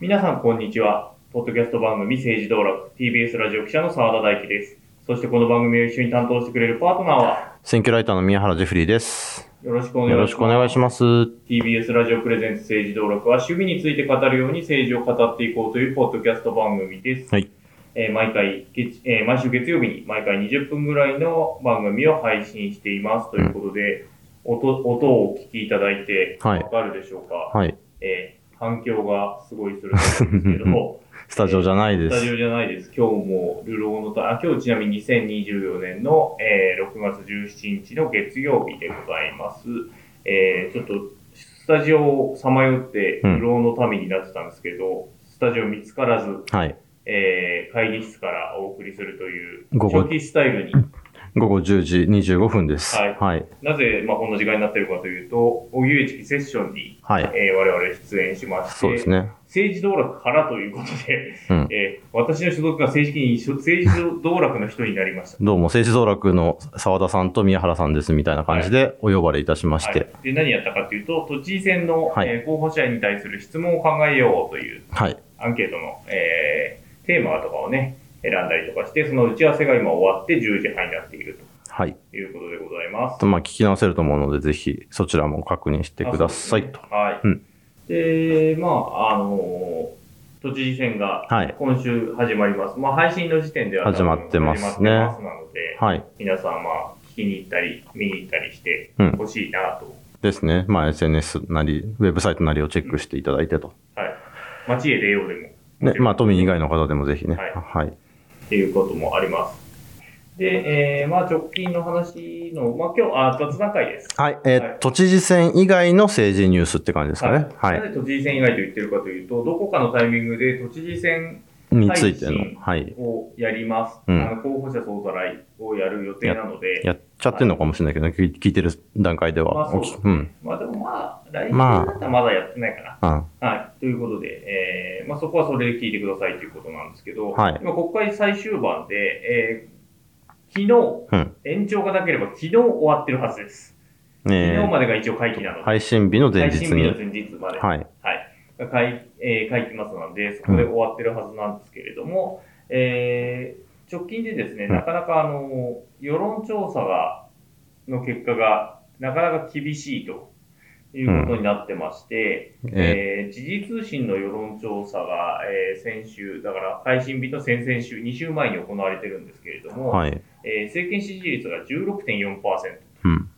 皆さん、こんにちは。ポッドキャスト番組政治道楽 TBS ラジオ記者の澤田大樹です。そしてこの番組を一緒に担当してくれるパートナーは、選挙ライターの宮原ジェフリーです。よろしくお願いします。よろしくお願いします。TBS ラジオプレゼンツ政治道楽は趣味について語るように政治を語っていこうというポッドキャスト番組です。はい。えー毎回月、えー毎週月曜日に毎回20分ぐらいの番組を配信していますということで、音音をお聞きいただいてはいわかるでしょうか、はい。えー反響がすごいするんですけど、スタジオじゃないです。スタジオじゃないです。今日も、流浪のた、あ、今日ちなみに2024年の、えー6月17日の月曜日でございます。えーちょっと、スタジオをさまよって、うん流浪の民になってたんですけど、スタジオ見つからず、はい。えー会議室からお送りするという、初期スタイルに午後10時25分です。はいはい。なぜ、まあ、こんな時間になっているかというと、おゆえちきセッションに、はい。えー我々出演しまして、そうですね。政治道楽からということで、うんえー私の所属が正式に政治道楽の人になりました。どうも、政治道楽の澤田さんと宮原さんですみたいな感じでお呼ばれいたしまして。はい、で何やったかというと、都知事選の、はいえー候補者に対する質問を考えようというはい。アンケートの、えーテーマとかをね、選んだりとかして、その打ち合わせが今終わって10時半になっているはい。ということでございます。とまあ、聞き直せると思うので、ぜひそちらも確認してくださいと。ねはい。うんで、まあ、あのー都知事選がはい今週始まります。まあ、配信の時点では始まってますね始まってますなので、はい。皆さん、まあ、聞きに行ったり、見に行ったりしてうんほしいなと。ですね。まあ、SNS なり、ウェブサイトなりをチェックしていただいてと。はい。街へ出ようでも。ね。まあ、都民以外の方でもぜひね。はいはい。っていうこともあります。で、えー、まあ直近の話の、まあ今日、あ、雑談会です。はい。えーはい都知事選以外の政治ニュースって感じですかね。は。ないぜ都知事選以外と言ってるかというと、どこかのタイミングで都知事選についての。はい。をやります。うんあの候補者総ざらいをやる予定なので、やっちゃってんのかもしれないけど、聞い聞いてる段階でまは。あそううん。まあでもまあ、来週まあだったらまだやってないかな。うん。はい。ということで、えー、まあそこはそれで聞いてくださいということなんですけど、はい今国会最終盤で、えー、昨日、うん。延長がなければ昨日終わってるはずです。昨え日までが一応会期なので、ー、配信日の前日配信日のに。前日まで、はい。はい。会、えー、会期末なんで、そこで終わってるはずなんですけれども、えー、直近でですね、うん。なかなかあの、世論調査が、の結果が、なかなか厳しいということになってまして、ええ。ー時事通信の世論調査が、えー先週、だから配信日の先々週、2週前に行われてるんですけれどー、も、はい。えー政権支持率が16.4%。うん。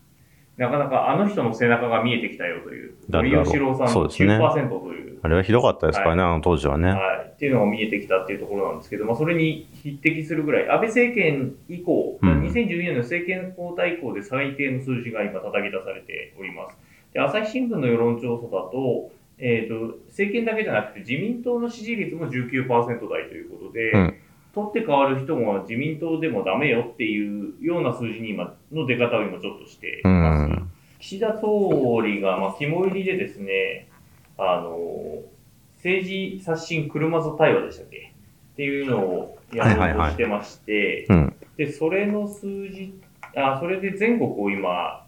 なかなかあの人の背中が見えてきたよという、森喜朗さんのそうですね。9%という、あれはひどかったですからね、あの当時はね。はい、っていうのが見えてきたっていうところなんですけど、まあ、それに匹敵するぐらい、安倍政権以降、うん2012年の政権交代以降で最低の数字が今叩き出されております。で朝日新聞の世論調査だと、えー、と政権だけじゃなくて自民党の支持率も19%台ということで、うん取って変わる人も自民党でもダメよっていうような数字に今の出方を今ちょっとしていうます。ん。岸田総理が、まあ、肝入りでですね、あの、政治刷新車座対話でしたっけ？っていうのをやろうとしてまして、うん。で、それの数字、あ、それで全国を今、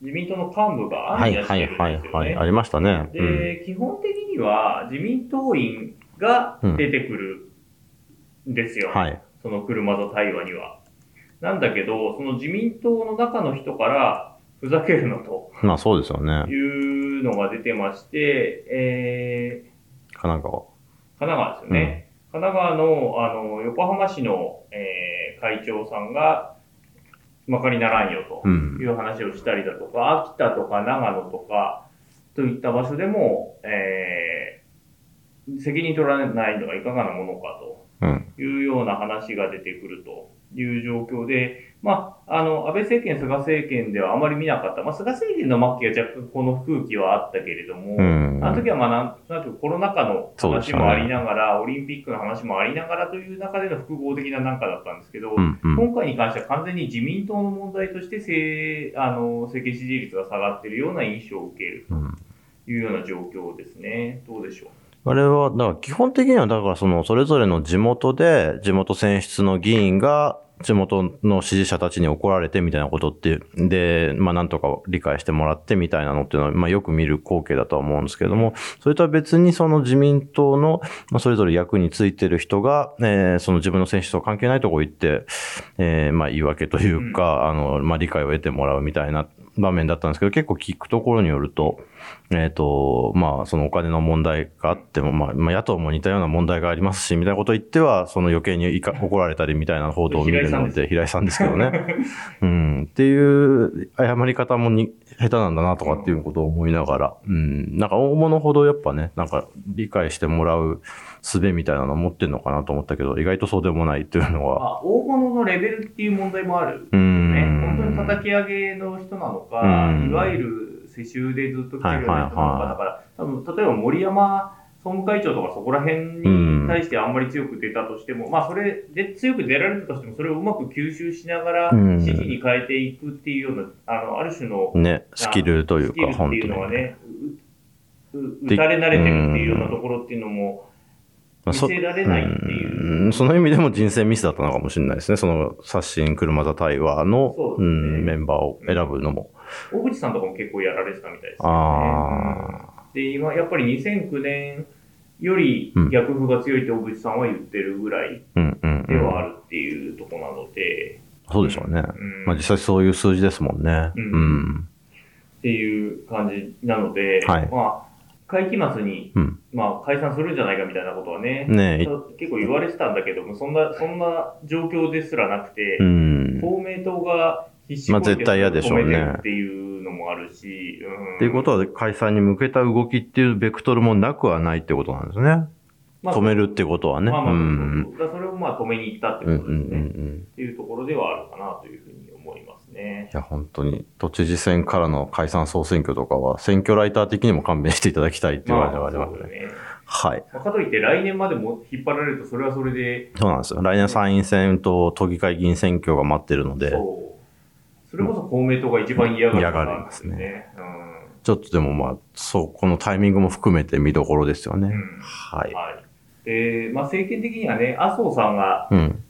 自民党の幹部がはいはい案に出してるんはいはい。ありましたね。うん。で、基本的には自民党員が出てくるんですよ。はい。その車座対話には。なんだけど、その自民党の中の人から、ふざけるのとまあそうですよね。いうのが出てまして、え神奈川。ー、神奈川ですよね。神奈川の、あの、横浜市の、えー会長さんが、まかりならんよとうんい。う話をしたりだとか、秋田とか長野とか、といった場所でも、えー、責任取らないのがいかがなものかと。うん。いうような話が出てくるという状況で、まあ、あの、安倍政権、菅政権ではあまり見なかった。まあ、菅政権の末期は若干この空気はあったけれども、うん。あの時はまあ、なんとなくコロナ禍の話もありながら、オリンピックの話もありながらという中での複合的ななんかだったんですけど、うんうん。今回に関しては完全に自民党の問題としてせあの政権支持率が下がっているような印象を受けるうんというような状況ですね。どうでしょう？あれは、だから基本的には、だからその、それぞれの地元で、地元選出の議員が、地元の支持者たちに怒られてみたいなことって、で、まあ、なんとか理解してもらってみたいなのっていうのは、まあ、よく見る光景だとは思うんですけれども、それとは別にその自民党の、まあ、それぞれ役についてる人が、えーその自分の選手と関係ないとこ行って、えーまあ、言い訳というか、あの、まあ、理解を得てもらうみたいな場面だったんですけど、結構聞くところによると、えっ、と、まあ、そのお金の問題があっても、まあ、まあ、野党も似たような問題がありますし、みたいなことを言っては、その余計に怒られたりみたいな報道を見るので、平井さんですけどね。うん。っていう謝り方もに下手なんだなとかっていうことを思いながら、うん。なんか大物ほどやっぱね、なんか理解してもらう術みたいなのを持ってんのかなと思ったけど、意外とそうでもないっていうのは、まあ、大物のレベルっていう問題もある。うね、ん。本当に叩き上げの人なのか、うんいわゆる世襲でずっと来てるような人なのか、だから、多分例えば森山総務会長とかそこら辺うんに対してあんまり強く出たとしても、まあそれで強く出られたとしても、それをうまく吸収しながらうん支持に変えていくっていうような、あの、ある種のね、スキルというか、スキルっていう本当に。のはね、うう打たれ慣れてるっていうようなところっていうのも、まあそ見せられないっていう。うんその意味でも人選ミスだったのかもしれないですね。その、刷新車座対話の、そうねん、メンバーを選ぶのも。大口さんとかも結構やられてたみたいですよね。あで、今、やっぱり2009年より逆風が強いって小渕さんは言ってるぐらいではあうん。るっていうところなので、そうでしょうね。うんまあ実際そういう数字ですもんね。ううんん。っていう感じなので、はいまあ、会期末に、うん。まあ、解散するんじゃないかみたいなことはね、ねえ、結構言われてたんだけども、そんな、そんな状況ですらなくて、うん。公明党が必死まあ絶対嫌でしょうねっていうのもあるし、うんっていうことは解散に向けた動きっていうベクトルもなくはないってことなんですね。まあ止めるってことはね。まあまあ、うん。それをまあ止めに行ったってうんうんうんうことですね。ん。っていうところではあるかなというふうに思いますねい。や、本当に、都知事選からの解散総選挙とかは、選挙ライター的にも勘弁していただきたいっていう感じがありますね。そうだね。はい。まあかといって来年までも引っ張られるとそれはそれで、そうなんですよ。来年参院選と都議会議員選挙が待ってるので、そう。それこそ公明党が一番嫌がる嫌がりますねね。ちょっとでもまあ、そう、このタイミングも含めて見どころですよね。うん。うん。はい。はい。で、まあ政権的にはね、麻生さんが、うん。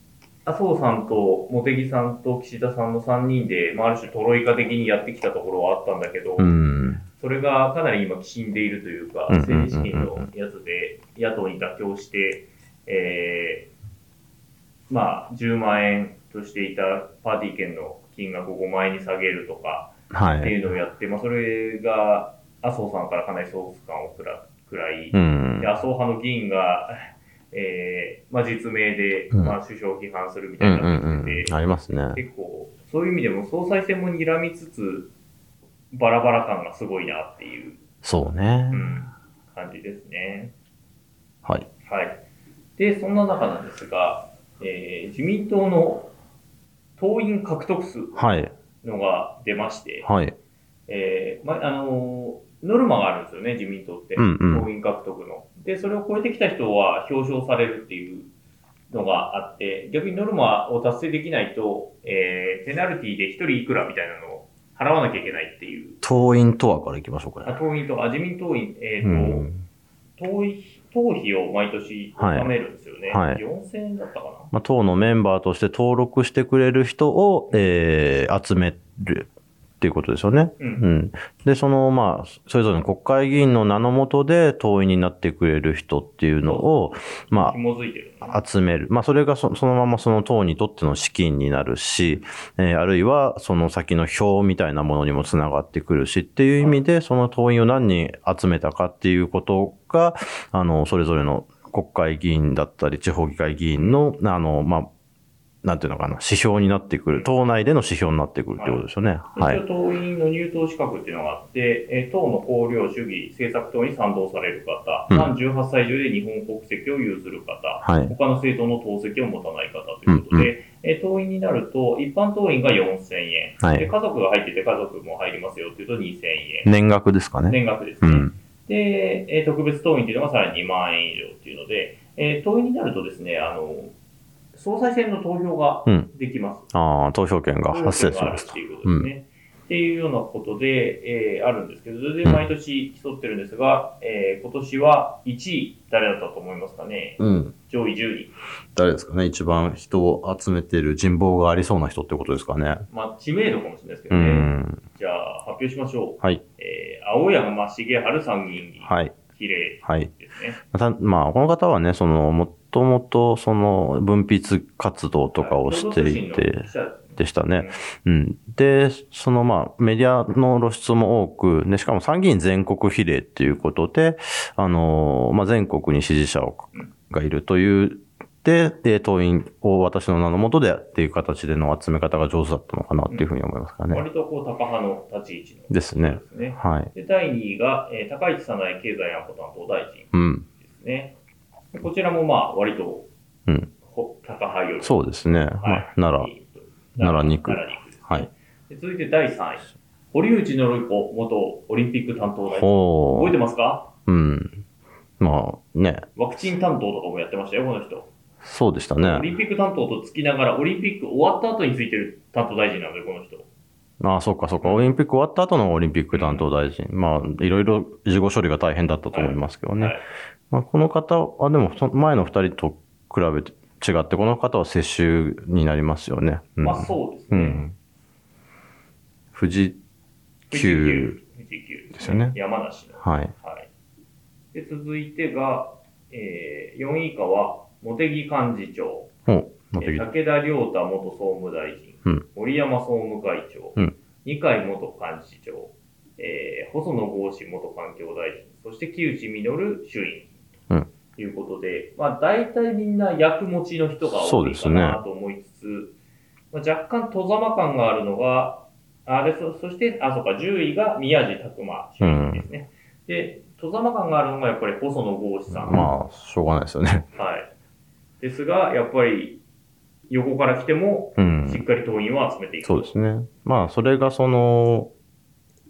麻生さんと茂木さんと岸田さんの3人で、まあある種トロイカ的にやってきたところはあったんだけど、うん。それがかなり今、きしんでいるというか、うんうんうんうん政治資金のやつで、野党に妥協して、えー、まあ、10万円としていたパーティー券の金額を5万円に下げるとかってはい。いうのをやって、まあ、それが麻生さんからかなり総ス感を食ら食らい、うんで。麻生派の議員が、えーまあ、実名で、うんまあ、首相を批判するみうたいなって。ありますね。結構、そういう意味でも総裁選も睨みつつ、バラバラ感がすごいなっていう、そうねう。ん、感じですね。はい。はい。で、そんな中なんですが、えー自民党の党員獲得数はい。のが出まして、はい。えーま、あのーノルマがあるんですよね、自民党って。うんうん党員獲得の。で、それを超えてきた人は表彰されるっていうのがあって、逆にノルマを達成できないと、えーペナルティで一人いくらみたいなのを払わなきゃいけないっていう。党員とはから行きましょうかあね。党員と、あ、自民党員、えっ、と、うん。党費、党費を毎年納めるんですよね。はい4000円だったかな。まあ、党のメンバーとして登録してくれる人を、えー集めるっていうことですよね。う。うんん。で、その、まあ、それぞれの国会議員の名のもとで党員になってくれる人っていうのを、まあ、集める。まあ、それがそそのままその党にとっての資金になるし、えーあるいはその先の票みたいなものにもつながってくるしっていう意味で、その党員を何人集めたかっていうことが、あの、それぞれの国会議員だったり、地方議会議員の、あの、まあ、なんていうのかな、指標になってくる、党内での指標になってくるってことですよね。はい。党員の入党資格っていうのがあって、えー党の綱領主義政策党に賛同される方、うん満18歳中で日本国籍を有する方、はい。他の政党の党籍を持たない方ということで、えー党員になると、一般党員が4000円、はいで家族が入ってて家族も入りますよっていうと2000円、年額ですかね。年額ですね。うん。で、えー特別党員っていうのがさらに2万円以上っていうので、えー党員になるとですね、あの、総裁選の投票がうんできます。ああ、投票権が発生しますとって。いうことですね。っていうようなことで、えーあるんですけど、それで毎年競ってるんですが、えー今年は1位、誰だったと思いますかね？うん。上位10位。誰ですかね？一番人を集めてる人望がありそうな人ってことですかね。まあ、知名度かもしれないですけうどね。ん。じゃあ、発表しましょう。はい。えー青山茂春参議院議員。はい。比例はい。ですね。たまあ、この方はね、その、もともと、その、分泌活動とかをしていてでしたね。うん。で、そのまあ、メディアの露出も多く、ね、しかも参議院全国比例っていうことで、あのーまあ、全国に支持者をがいるという、で、で党員を私の名のもとでっていう形での集め方が上手だったのかなっていうふうに思いますからね。割とこう、高派の立ち位置の。ですねですね。はい。で、第2位が、えー高市早苗経済安保担当大臣うん。ですね。でこちらもまあ、割と、うん。ほ高派より。そうですね。まあ、奈良。奈良二区奈良ねはい。で続いて第3位。堀内則子元オリンピック担当大臣。ほ覚えてますか？う。うん。まあ、ね。ワクチン担当とかもやってましたよ、この人。そうでしたオね。リンピック担当とつきながら、オリンピック終わった後についてる担当大臣なんで、この人。ああ、そうか、そうか。オリンピック終わった後のオリンピック担当大臣。まあ、いろいろ事後処理が大変だったと思いますけどね。はいまあ、この方は、でも、前の二人と比べて違って、この方は世襲になりますよね。うん、まあそうですね。うん。富士急。富士急ですよね山梨の。はい。はい。で、続いてが、えー、4位以下は、茂木幹事長、お、武田良太元総務大臣、うん森山総務会長、うん二階元幹事長、えー、細野豪志元環境大臣、そして木内稔衆院いうことで、まあ大体みんな役持ちの人が多いかなと思いつつ、まあ、若干戸ざま感があるのが、あれそそして、あ、そうか、10位が宮地拓馬衆院議員ですね。で、戸ざま感があるのがやっぱり細野豪志さん。まあ、しょうがないですよね。はい。ですが、やっぱり、横から来ても、うん。しっかり党員を集めていく。そうですね。まあ、それがその、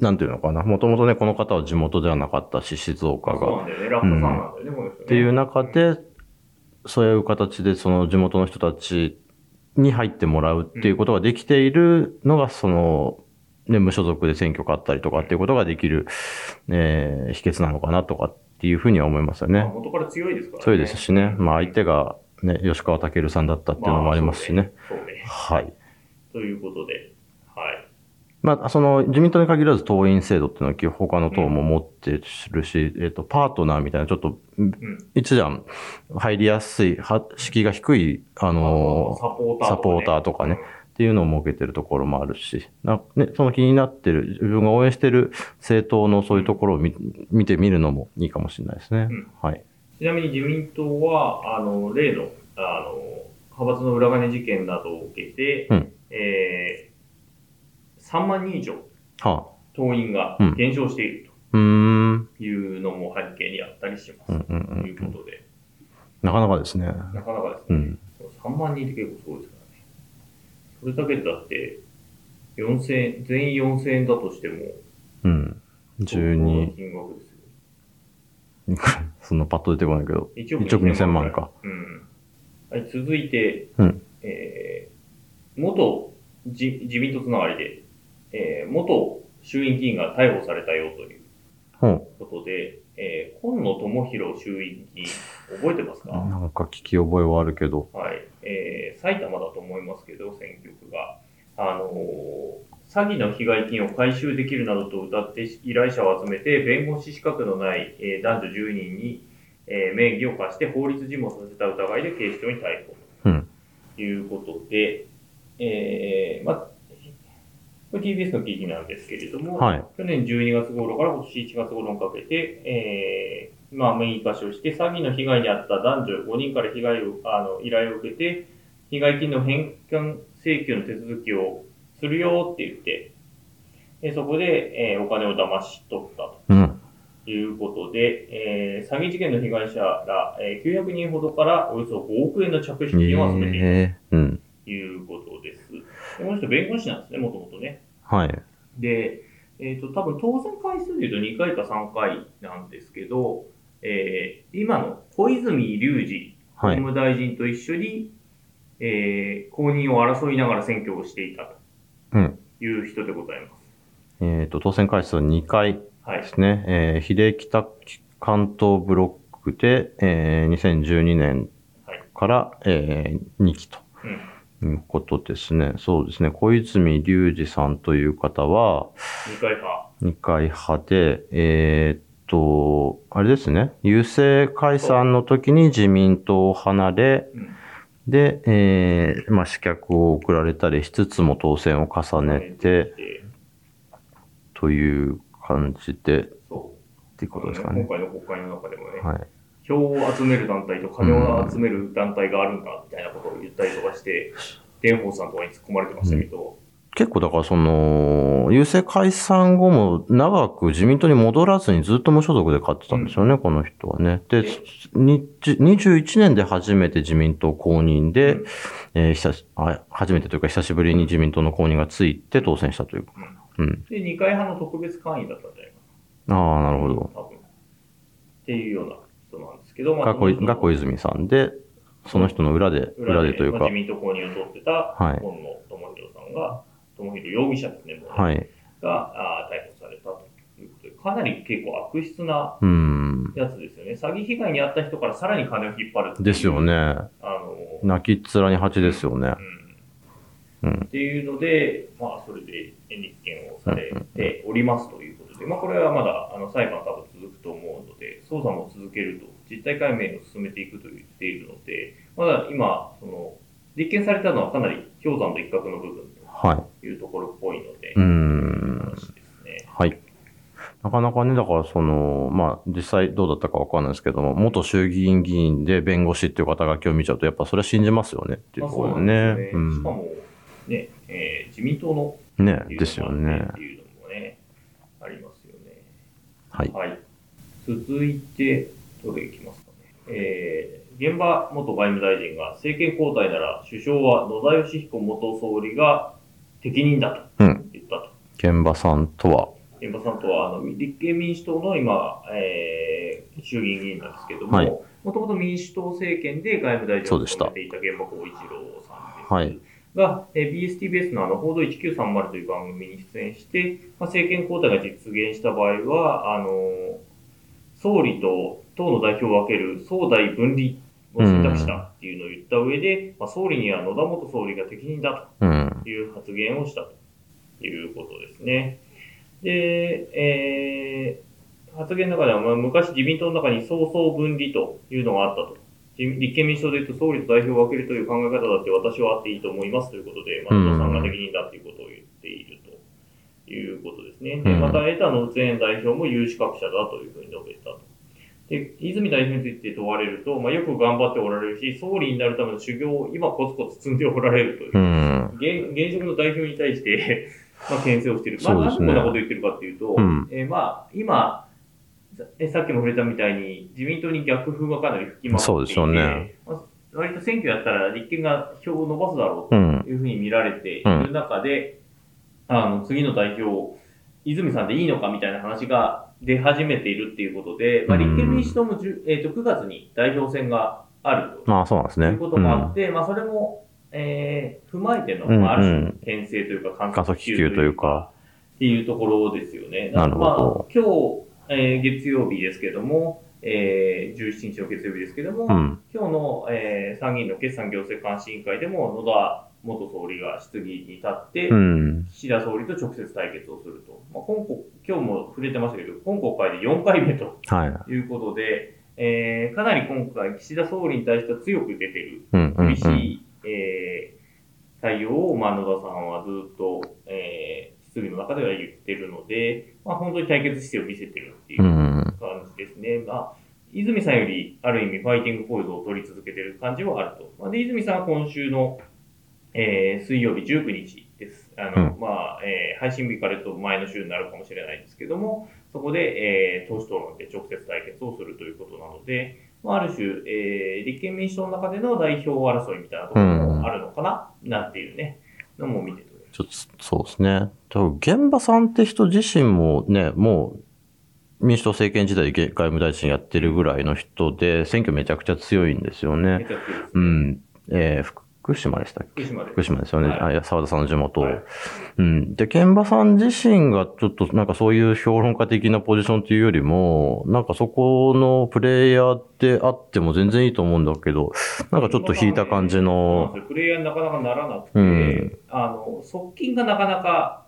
なんていうのかな。もともとね、この方は地元ではなかったし、静岡そうなが。んだよね。ラッパさんなんだよね、この人ね。っていう中で、そういう形でその地元の人たちに入ってもらうっていうことができているのが、その、ね、無所属で選挙勝ったりとかっていうことができる、えー、秘訣なのかなとかっていうふうには思いますよまあね。元から強いですからね。強いですしね。まあ相手ががね、吉川健さんだったっていうのもありますしね。そうね。はい。ということで、はい。まあ、その、自民党に限らず党員制度っていうのは他の党も持ってるし、えっ、と、パートナーみたいな、ちょっと、うん。一段入りやすい、は敷居が低い、あのサポーターとか、ね。サポーターとかねっていうのを設けてるところもあるし、なね、その気になってる、自分が応援してる政党のそういうところを見見てみるのもいいかもしれないですね。うんはい。ちなみに自民党は、あの、例の、あの、派閥の裏金事件などを受けて、うんえー、3万人以上はあ。党員がうん減少しているというのも背景にあったりします。うんうんといううん。ことで、なかなかですね。なかなかですね、うん。3万人って結構すごいですからね。それだけでだって、4000円、全員4000円だとしても、うん。相当な12、金額ですよ。そんなパッと出てこないけど。1億1億2000万か。うん。はい、続いて、うんえー、元自自民党つながりで、えー、元衆院議員が逮捕されたよという。ことで、えー、今野智弘衆院議員、覚えてますか、なんか聞き覚えはあるけど。はい。えー、埼玉だと思いますけど、選挙区が。あのー詐欺の被害金を回収できるなどと歌って依頼者を集めて、弁護士資格のない、えー男女10人に、えー名義を貸して法律事務をさせた疑いで警視庁に逮捕うん。ということで、えー、まあ、TBS の記事なんですけれども、はい。去年12月頃から今年1月頃にかけて、えー、まあ、名義貸しをして、詐欺の被害に遭った男女5人から被害を、あの、依頼を受けて、被害金の返還請求の手続きをするよって言って、でそこで、えーお金を騙し取ったうん。ということで、えー詐欺事件の被害者ら、えー900人ほどからおよそ5億円の着手金を集めている。ということです。でこの人弁護士なんですね、もともとね。はい。で、えっ、と、多分当選回数で言うと2回か3回なんですけど、えー今の小泉隆二法はい。務大臣と一緒に、えー公認を争いながら選挙をしていたうん。という人でございます。えっ、と、当選回数は2回はいで。すね。えー、比例北関東ブロックで、えー、2012年はい。から、えー、2期とうん。いうことですね。そうですね。小泉隆二さんという方は、二回派。二階派で、えーっと、あれですね。郵政解散の時に自民党を離れ、うん。で、えー、まあ、刺客を送られたりしつつも当選を重ねて、でという感じで、っ。ていうことですかね今。回の国会の中でもね、はい。票を集める団体と金を集める団体があるんだみたいなことを言ったりとかして、蓮舫さんとかに突っ込まれてましたけど、結構だからその、郵政解散後も長く自民党に戻らずにずっと無所属で勝ってたんですよね、この人はね。で、に21年で初めて自民党公認で、うんえー久しあ初めてというか久しぶりに自民党の公認がついて当選したというか。うん。で、二階派の特別会員だったんじゃないかああ、なな。るほど。多分。っていうような人なんですけど、まが小その人のが小泉さんで、その人の裏で、裏でというかまあ、自、民党公認を取ってたはい本野智弘さんが、智弘容疑者ですね、もうねはい。があー逮捕されたということで、かなり結構悪質なうん。やつですよね。詐欺被害に遭った人からさらに金を引っ張るっていうですよ。ね。あの、泣きっ面に蜂ですよね。うん。うんっていうので、まあ、それで立件をされておりますというで、まあ、これはまだあの裁判多分続くと思うので、捜査も続けると、実態解明を進めていくと言っているので、まだ今、その、立件されたのはかなり氷山の一角の部分はというところっぽいので、い。うん。話ですね。はい。なかなかね、だからその、まあ、実際どうだったかわかんないですけども、元衆議院議員で弁護士っていう肩書きを見ちゃうと、やっぱそれは信じますよねっていうところなんでね。ですよね。しかも、ね、えー自民党のうん。ねですよねっ。ていうのもね、ありますよね。はい。はい。続いて、どれいきますかね。えー、現場元外務大臣が政権交代なら首相は野田義彦元総理が適任だとうん。言ったと。現場さんとは、現場さんとは、あの、立憲民主党の今、えー、衆議院議員なんですけども、はいもともと民主党政権で外務大臣を務めていた現場光一郎さんです。はいが、えー BSTBS のあの報道1930という番組に出演して、まあ、政権交代が実現した場合は、あのー総理と党の代表を分ける総代分離を選択したっていうのを言った上で、まあ、総理には野田元総理が適任だうん。という発言をしたということですね。で、えー発言の中では、まあ、昔自民党の中に総総分離というのがあったと。自立憲民主党で言うと総理と代表を分けるという考え方だって私はあっていいと思いますということで、まあ、野田さんが適任だということを言っているということですね。で、うんまた枝野前代表も有資格者だというふうに述べたと。で、泉代表について問われると、まあ、よく頑張っておられるし、総理になるための修行を今コツコツ積んでおられるというう。ん。現現職の代表に対して、まあ、牽制をしている。まあ、そうでこんなこと言ってるかっていうと、うんえーまあ、今、さえさっきも触れたみたいに、自民党に逆風がかなり吹き回っていて、そうですよねまあ、割と選挙やったら立憲が票を伸ばすだろううん。というふうに見られている中で、あの次の代表、泉さんでいいのかみたいな話が出始めているっていうことで、まあ、立憲民主党もえー、と9月に代表選があると。まあそうなんですね。ということもあって、まあ、それも、えー踏まえての、うんまあ、ある種うん、牽制というか、観観測気球というか、っていうところですよね。なるほどまあ、今日、えー月曜日ですけども、えー17日の月曜日ですけども、うん。今日の、えー参議院の決算行政監視委員会でも、野田元総理が質疑に立って、うん。岸田総理と直接対決をすると。まあ、今国今日も触れてましたけど、今国会で4回目とはい。いうことで、えーかなり今回、岸田総理に対しては強く出てる。厳しい、えー対応を、まあ、野田さんはずっと、の中では言ってるので、まあ、本当に対決姿勢を見せてるっていううん。感じですね。まあ、泉さんより、ある意味、ファイティングポーズを取り続けてる感じはあると。まあ、で、泉さんは今週の、えー水曜日19日です。あの、うまあ、えー配信日から言うと前の週になるかもしれないですけども、そこで、えー党首討論で直接対決をするということなので、まあ、ある種、えー立憲民主党の中での代表争いみたいなところもあるのかな、なんていうね、のも見て。ちょっと、そうですね。多分現場さんって人自身もね、もう、民主党政権時代で外務大臣やってるぐらいの人で、選挙めちゃくちゃ強いんですよね。うん。えー副福島でしたっけ？福島で。福島ですよね。はいあいや沢田さんの地元。はいうん。で、ケンバさん自身がちょっとなんかそういう評論家的なポジションというよりも、なんかそこのプレイヤーであっても全然いいと思うんだけど、なんかちょっと引いた感じのですよプレイヤーになかなかならなくて、うんあの、側近がなかなか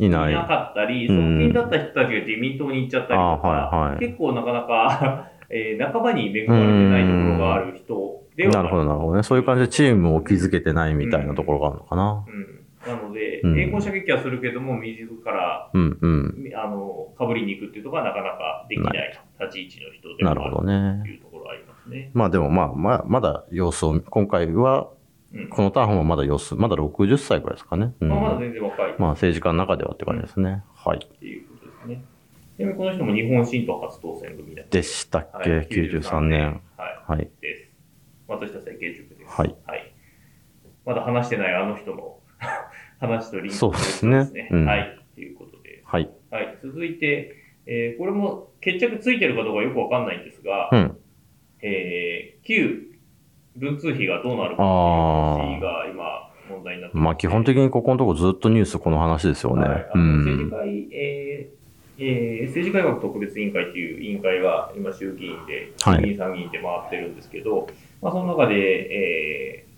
いいない。なかったり、うん側近だった人たちが自民党に行っちゃったりとか、あはいはい結構なかなか、えー仲間に恵まれてないところがある人ではなるほど、なるほどね。そういう感じでチームを築けてないみたいなところがあるのかな。うん、なので、うん栄光射撃はするけども、自らうん、うん。あのかぶりに行くっていうところはなかなかできない立ち位置の人でなるほどもあるとね。いうところはありますね。まあでもまあ、まあ、まだ様子を、今回は、うんこのターンはまだ様子、まだ60歳くらいですかね。うんまあ、まだ全然若いまあ政治家の中ではって感じですね。はい。っていう。ちなみにこの人も日本新党初当選組だでしたっけ、はい ?93 年。はい。はい。です。松下政経塾です。はい。まだ話してないあの人の 話とリンクそうですねうんはい。ということで。はい。はい。続いて、えーこれも決着ついてるかどうかよくわかんないんですが、うん。えー旧文通費がどうなるかっていう話が今問題になってまあ基本的にここのとこずっとニュースこの話ですよね。はい、あうの政治ん。会、えーえー政治改革特別委員会という委員会が今衆議院で、はい衆議院参議院で回ってるんですけど、まあ、その中で、えー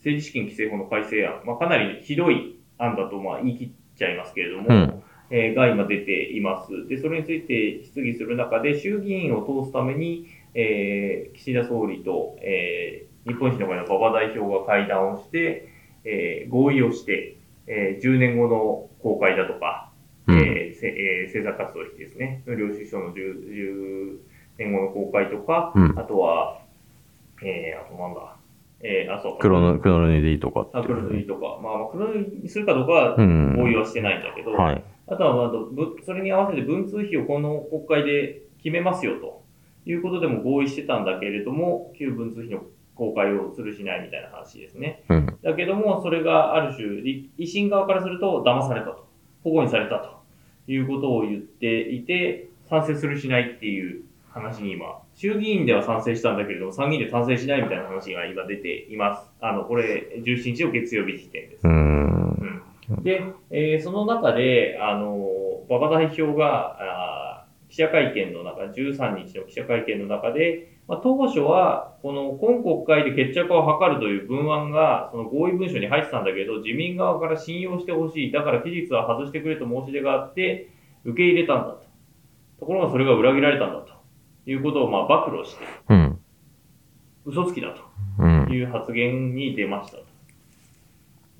政治資金規正法の改正案、まあ、かなりひどい案だとまあ言い切っちゃいますけれども、うんえーが今出ています。で、それについて質疑する中で、衆議院を通すために、えー岸田総理と、えー日本維新の会の馬場代表が会談をして、えー合意をして、えー10年後の公開だとか、うん。えーせえー政策活動費ですね、領収書の 10, 10年後の公開とか、うんあとは、えーあとなんだ、えーあ、そう、黒の、黒塗りでいいとかあ黒塗りとか、まあ、まあ黒塗りにするかどうかはうん。合意はしてないんだけど、はい。あとは、まあそれに合わせて文通費をこの国会で決めますよということでも合意してたんだけれども、旧文通費の公開をするしないみたいな話ですね。うん。だけども、それがある種、り維新側からすると騙されたと、保護にされたということを言っていて、賛成するしないっていう話に今、衆議院では賛成したんだけれども、参議院で賛成しないみたいな話が今出ています。あの、これ、17日の月曜日時点ですう。ん。で、えーその中で、あの、馬場代表が、記者会見の中、13日の記者会見の中で、まあ、当初は、この今国会で決着を図るという文案が、その合意文書に入ってたんだけど、自民側から信用してほしい。だから期日は外してくれと申し出があって、受け入れたんだと。ところがそれが裏切られたんだと。いうことを、まあ、暴露して、うん。嘘つきだと。うん。いう発言に出ましたと。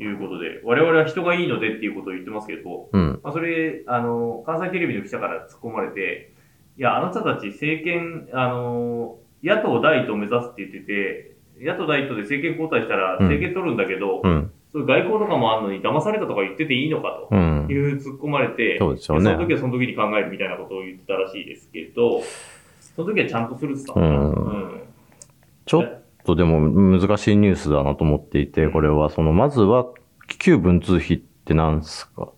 いうことで、我々は人がいいのでっていうことを言ってますけど、うん。まあ、それ、あの、関西テレビの記者から突っ込まれて、いや、あなたたち政権、あの、野党第一を目指すって言ってて、野党第一で政権交代したらうん政権取るんだけど、うん。そういう外交とかもあるのに騙されたとか言ってていいのかとうんい。う突っ込まれて、そうですよねその時はその時に考えるみたいなことを言ってたらしいですけど、その時はちゃんとするって言ったのかな。うんうんちょっとでも難しいニュースだなと思っていて、これは、その、まずは、旧文通費って何すか？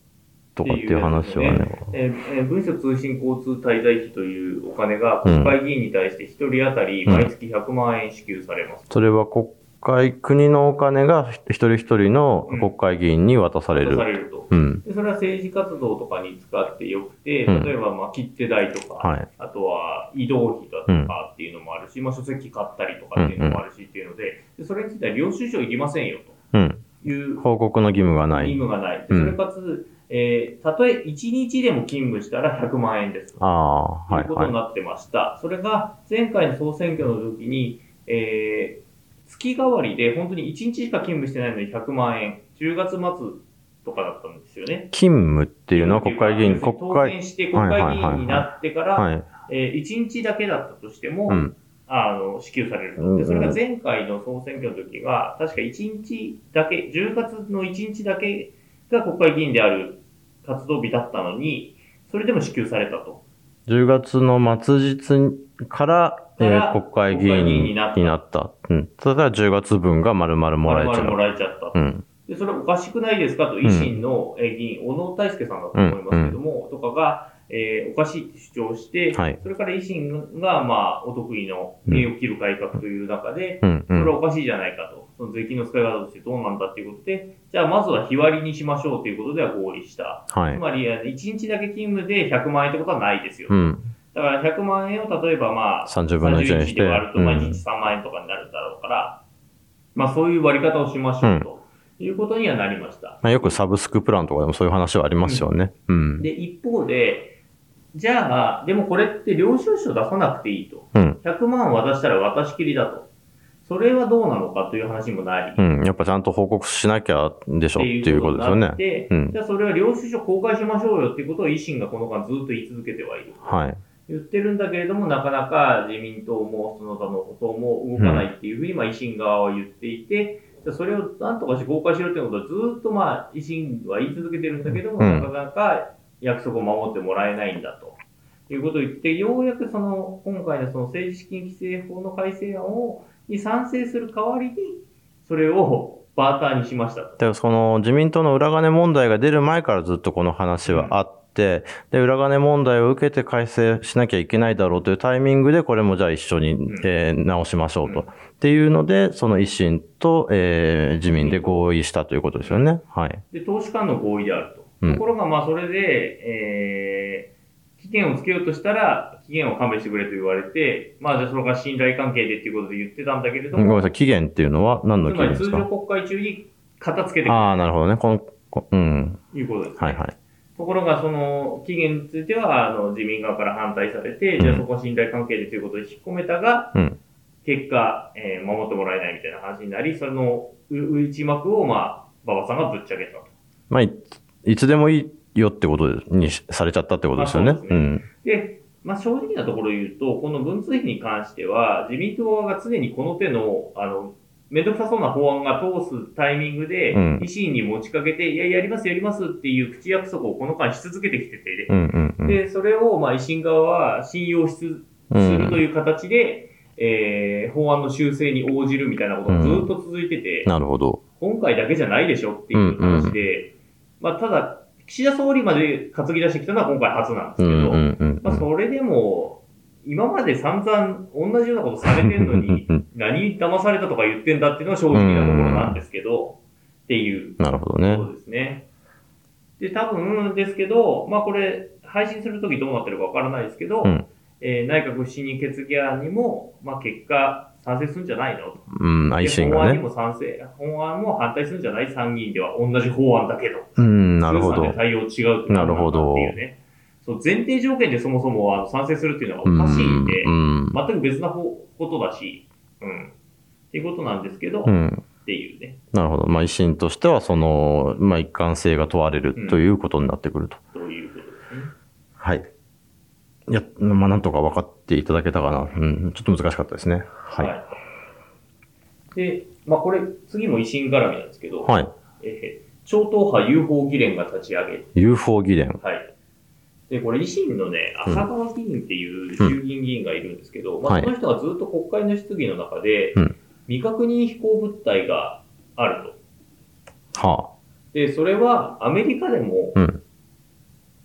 とかっていう話はね。えーえー文書通信交通滞在費というお金が国会議員に対して1人当たり毎月100万円支給されます。それは国会、国のお金が一人一人の国会議員に渡され渡さる。れると。うん。でそれは政治活動とかに使ってよくて、うん例えばまあ切手代とか、はい。あとは移動費だとかっていうのもあるし、まあ書籍買ったりとかっていうのもあるしっていうので、でそれについては領収書いりませんようん。という報告の義務がない。義務がない。それかつ、えーたとえ1日でも勤務したら100万円です。ああ、とはいいうはい。ことになってました。それが前回の総選挙の時に、えー月替わりで本当に1日しか勤務してないのに100万円、10月末とかだったんですよね。勤務っていうのは国会議員、国当会、選して国会議員になってから、はい。えー1日だけだったとしても、うん。あの支給されるで、それが前回の総選挙の時は、確か1日だけ、10月の1日だけが国会議員である活動日だったのに、それでも支給されたと。10月の末日から、えからー国会議員にになったなった。うん。それは10月分が丸々もらえちゃもう。らえちゃった。うん。で、それおかしくないですか？と、維新のえー議員、小野大輔さんだと思いますけども、とかが、えーおかしいって主張して、はいそれから維新が、まあ、お得意のうん名を切る改革という中で、うん。うん。それはおかしいじゃないかと。その税金の使い方としてどうなんだっていうことで、じゃあまずは日割りにしましょうということでは合意した。はい。つまり、1日だけ勤務で100万円ってことはないですよ。うん。だから100万円を例えばまあ、30分の1にして。で割ると、まあ、うん1日3万円とかになるだろうから、まあそういう割り方をしましょうということにはなりました。まあ、よくサブスクプランとかでもそういう話はありますよね。うん。で、一方で、じゃあ、でもこれって領収書出さなくていいと。うん。100万渡したら渡し切りだと。それはどうなのかという話にもなり、うん。やっぱちゃんと報告しなきゃでしょっていうことですよねになっ。て、うんじゃあそれは領収書公開しましょうよっていうことを維新がこの間ずっと言い続けてはいる。はい。言ってるんだけれども、なかなか自民党もその他のことも動かないっていうふうに、まあ維新側は言っていて、じゃあそれをなんとかして公開しろっていうことはずっとまあ維新は言い続けてるんだけども、うんなかなか約束を守ってもらえないんだと。いうことを言って、ようやくその、今回のその政治資金規正法の改正案を、に賛成する代わりに、それをバーターにしましたと。で、その自民党の裏金問題が出る前からずっとこの話はあって、で、裏金問題を受けて改正しなきゃいけないだろうというタイミングで、これもじゃあ一緒に、んえー直しましょうと。うんっていうので、その維新と、えー自民で合意したということですよね。はい。で、投資間の合意であると。うんところが、まあ、それで、えー、期限をつけようとしたら、期限を勘弁してくれと言われて、まあ、じゃあそれが信頼関係でっていうことで言ってたんだけれども、ごめんなさい、期限っていうのは何のつまり期限ですか？通常国会中に片付けてくああ、なるほどね。この、こうん。いうことです、ね。はいはい。ところが、その、期限については、あの、自民側から反対されて、うんじゃあそこは信頼関係でということで引っ込めたが、うん。結果、えー守ってもらえないみたいな話になり、そのう内幕を、まあ、馬場さんがぶっちゃけたと。まあ、いいつでもいいよってことにされちゃったってことですよね。あそうねん。で、まあ、正直なところ言うと、この文通費に関しては、自民党側が常にこの手の、あの、めんどくさそうな法案が通すタイミングで、うん維新に持ちかけて、いや、やります、やりますっていう口約束をこの間し続けてきてて、うんうんうん。で、それを、まあ、維新側は信用しするとん。いう形で、えー、法案の修正に応じるみたいなことがずっと続いてて、なるほど。今回だけじゃないでしょっていう話で、まあ、ただ、岸田総理まで担ぎ出してきたのは今回初なんですけど、うんうんうんまあ、それでも、今まで散々同じようなことされてるのに、うん何騙されたとか言ってんだっていうのが正直なところなんですけど、っていうなるほどねそ。うですね。で、多分ですけど、まあこれ、配信するときどうなってるかわからないですけど、うんえー内閣不信任決議案にも、まあ結果、賛成するんじゃないの？と。うん、維新がで法案にね。も賛成、法案も反対するんじゃない？参議院では同じ法案だけど。うん、なるほど。対応違うなるほどっていうね。そう、前提条件でそもそもあの賛成するっていうのがおかしいんで、うん。全く別なこことだし、うん。っていうことなんですけど、っうん。ていうね、なるほど。まあ、維新としては、その、まあ、一貫性が問われるということになってくると。ということですね。はい。いや、まあ、なんとか分かっていただけたかな。うん、ちょっと難しかったですね。はい。で、まあこれ、次も維新絡みなんですけど、はい。えー超党派 UFO 議連が立ち上げ、UFO 議連。はい。で、これ維新のね、うん浅川議員っていう衆議院議員がいるんですけど、まあはいその人がずっと国会の質疑の中で、うん未確認飛行物体があると。はで、それはアメリカでもあ。うん。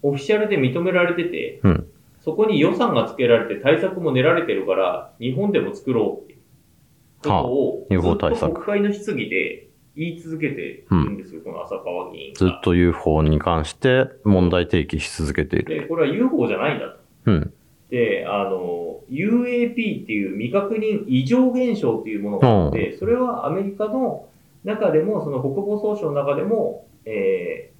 オフィシャルで認められてて、うん。そこに予算がつけられて対策も練られてるから、日本でも作ろうっていうことを、国会の質疑で言い続けてるんですよ、この浅川議員が。ずっと UFO に関して問題提起し続けている。で、これは UFO じゃないんだと。うん。で、あの、UAP っていう未確認異常現象っていうものがあって、それはアメリカの中でも、その国防総省の中でも、え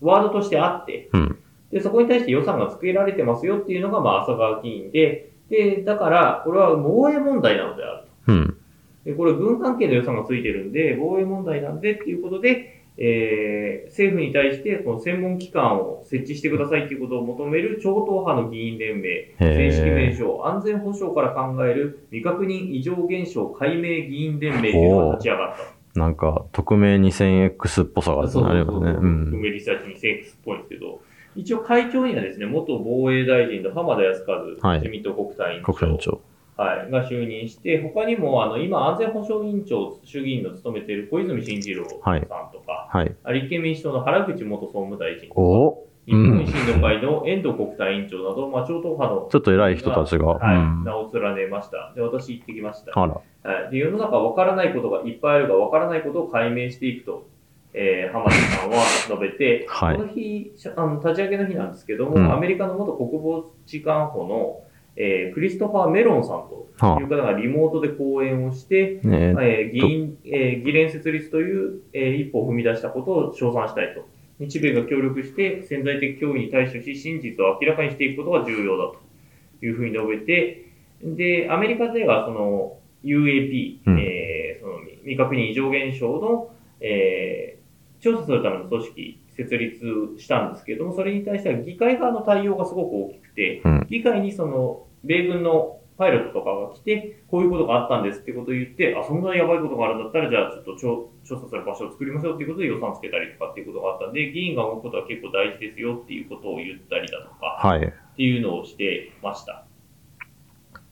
ー、ワードとしてあって、うん。で、そこに対して予算がつけられてますよっていうのが、まあ、浅川議員で、で、だから、これは防衛問題なのであると。うん。で、これ軍関係の予算がついてるんで、防衛問題なんでっていうことで、えー、政府に対して、この専門機関を設置してくださいっていうことを求める超党派の議員連盟、正式名称、安全保障から考える未確認異常現象解明議員連盟っていうのが立ち上がった。なんか、匿名 2000X っぽさがありますね。うそうそう。ん。梅リサーチにセンスっぽいんですけど、一応会長にはですね、元防衛大臣の浜田康和、はい自民党国対委員長国連長。はい、が就任して、他にも、あの、今、安全保障委員長、衆議院の務めている小泉進次郎さんとか、はい。立憲民主党の原口元総務大臣、お日本維新の会の遠藤国対委員長など、まあ、超党派のちょっと偉い人たちが。はい、うん名を連ねました。で、私行ってきました。はい、で世の中わからないことがいっぱいあるが、わからないことを解明していくと、えー、浜田さんは述べて、はいこの日あの、立ち上げの日なんですけども、うんアメリカの元国防次官補の、えークリストファー・メロンさんとはいう方がリモートで講演をして、あ、ねえ。ー議員、えー議連設立という、えー一歩を踏み出したことを称賛したいと。日米が協力して潜在的脅威に対処し、真実を明らかにしていくことが重要だというふうに述べて、で、アメリカではその UAP、うん。えーその未確認異常現象の、えー調査するための組織設立したんですけれども、それに対しては議会側の対応がすごく大きくて、うん議会にその米軍のパイロットとかが来て、こういうことがあったんですってことを言って、あ、そんなやばいことがあるんだったら、じゃあちょっと調調査する場所を作りましょうっていうことで予算つけたりとかっていうことがあったんで、議員が動くことは結構大事ですよっていうことを言ったりだとか、はい。っていうのをしてました。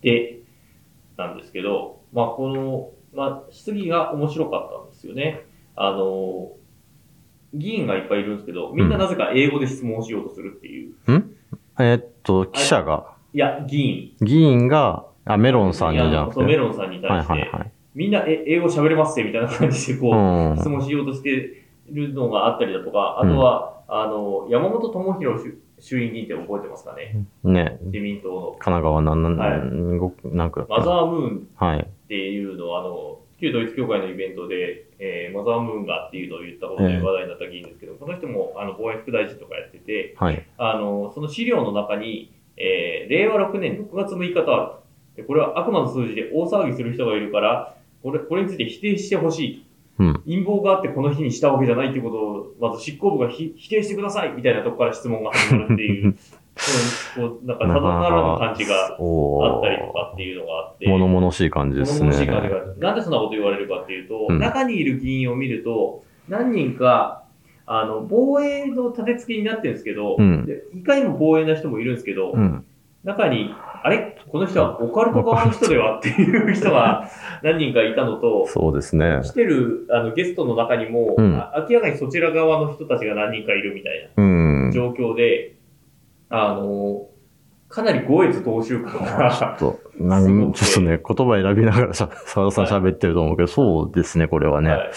で、なんですけど、まあ、この、まあ、質疑が面白かったんですよね。あの、議員がいっぱいいるんですけど、みんななぜか英語で質問をしようとするっていう。えーっと、記者が、いや、議員。議員が、あ、メロンさんにじゃなくて？そうメロンさんに対はいして、はいはい。みんなえ英語喋れますってみたいな感じでこう、うん。質問しようとしてるのがあったりだとか、あとは、あの、山本智博衆衆院議員って覚えてますかね？ね、自民党の。神奈川なん、はいなん、ごなんか、マザームーンはい。っていうのを、あの、旧統一教会のイベントで、えーマザームーンがっていうのを言ったことでええ話題になった議員ですけど、この人も、あの、防衛副大臣とかやってて、はい。あの、その資料の中に、えー令和6年6月6日とあると。でこれは悪魔の数字で大騒ぎする人がいるから、これ、これについて否定してほしい。うん。陰謀があってこの日にしたわけじゃないっていうことを、まず執行部がひ否定してくださいみたいなとこから質問が始まるっていう、こう、なんかただならぬ感じがおあったりとかっていうのがあって、物々しい感じですね。物々しい感じがなんでそんなこと言われるかっていうと、うん中にいる議員を見ると、何人か、あの、防衛の立て付けになってるんですけど、うんでいかにも防衛な人もいるんですけど、うん。中に、あれ？この人はオカルト側の人ではっていう人が何人かいたのと、そうですね。来てるあのゲストの中にも、うんあ明らかにそちら側の人たちが何人かいるみたいうんな。状況で、あの、かなり五越踏襲感が、ちょっと、なんちょっとね、言葉選びながらさ、沢田さん喋ってると思うけど、そうですね、これはね。はい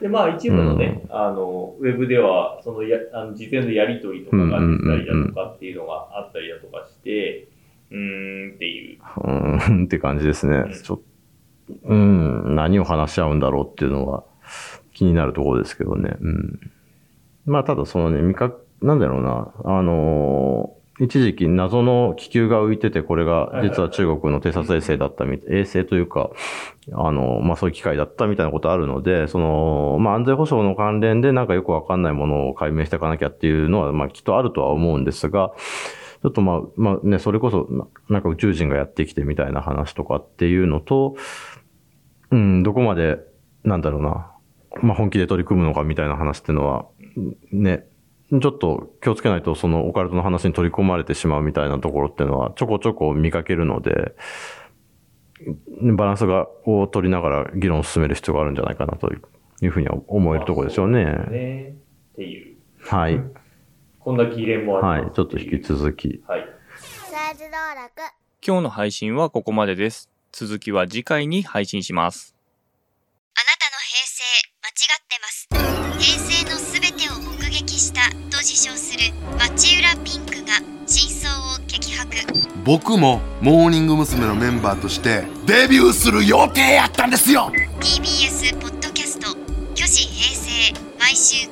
で、まあ一部のね、あの、ウェブでは、そのや、あの事前のやりとりとかが出てたりだとかっていうのがあったりだとかして、うーんっていう。うーん、って感じですね。ちょっと、うん、何を話し合うんだろうっていうのは気になるところですけどね。うん。まあ、ただそのね、味覚、なんだろうな、あのー一時期謎の気球が浮いてて、これが実は中国の偵察衛星だったみたい、衛星というか、あの、まあ、そういう機械だったみたいなことあるので、その、まあ、安全保障の関連でなんかよくわかんないものを解明していかなきゃっていうのは、まあ、きっとあるとは思うんですが、ちょっとまあ、まあね、それこそな、なんか宇宙人がやってきてみたいな話とかっていうのと、うん、どこまで、なんだろうな、まあ本気で取り組むのかみたいな話っていうのは、ね、ちょっと気をつけないとそのオカルトの話に取り込まれてしまうみたいなところっていうのはちょこちょこ見かけるので、バランスがを取りながら議論を進める必要があるんじゃないかなというふうには思えるところですよね。ね。っていう。はい。こんな議連もあはい。ちょっと引き続き。はい。サイズ道楽今日の配信はここまでです。続きは次回に配信します。あなたの平成間違ってます平成のすべてを目撃したする町浦ピンクが真相を激白僕もモーニング娘。のメンバーとしてデビューする予定やったんですよ TBS ポッドキャスト「巨平成」毎週